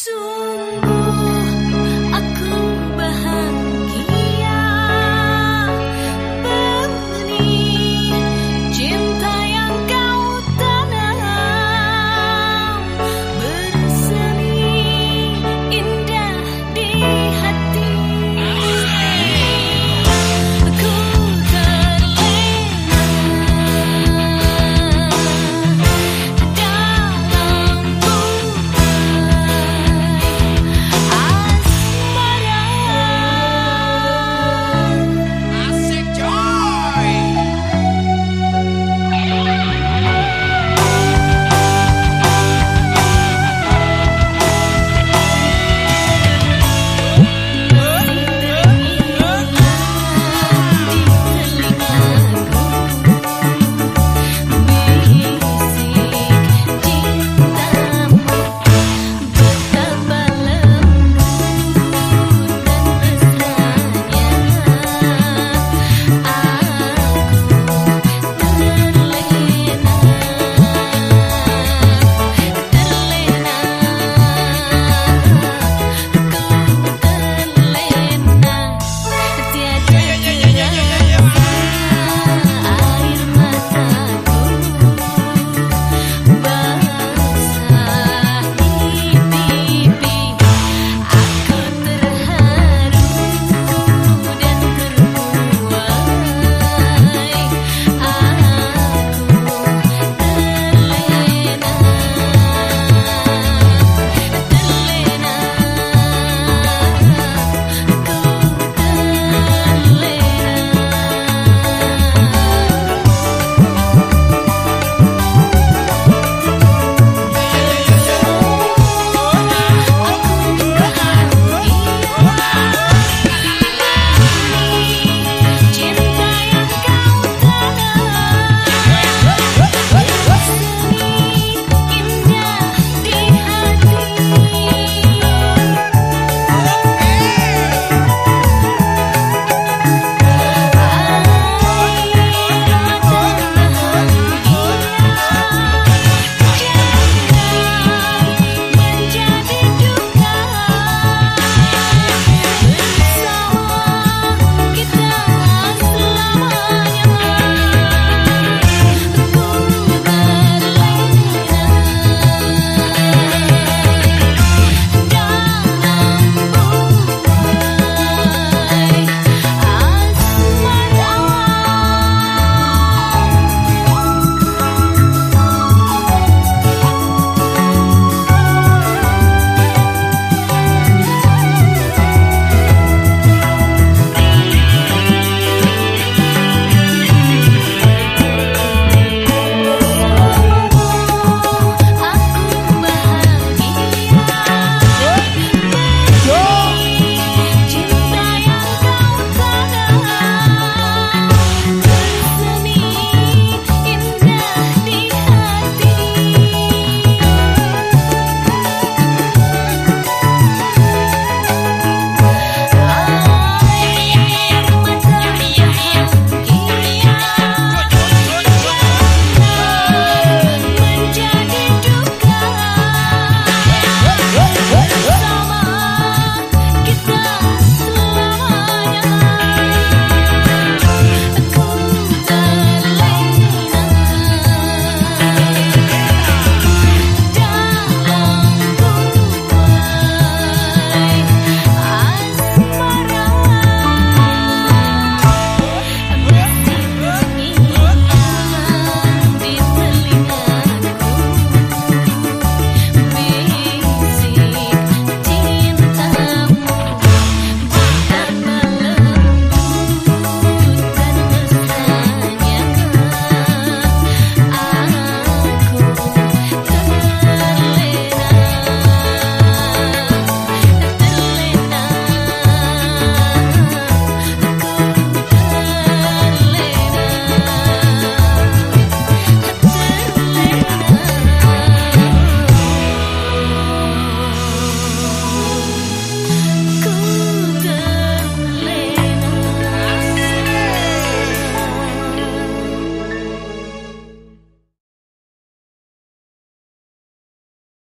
soon.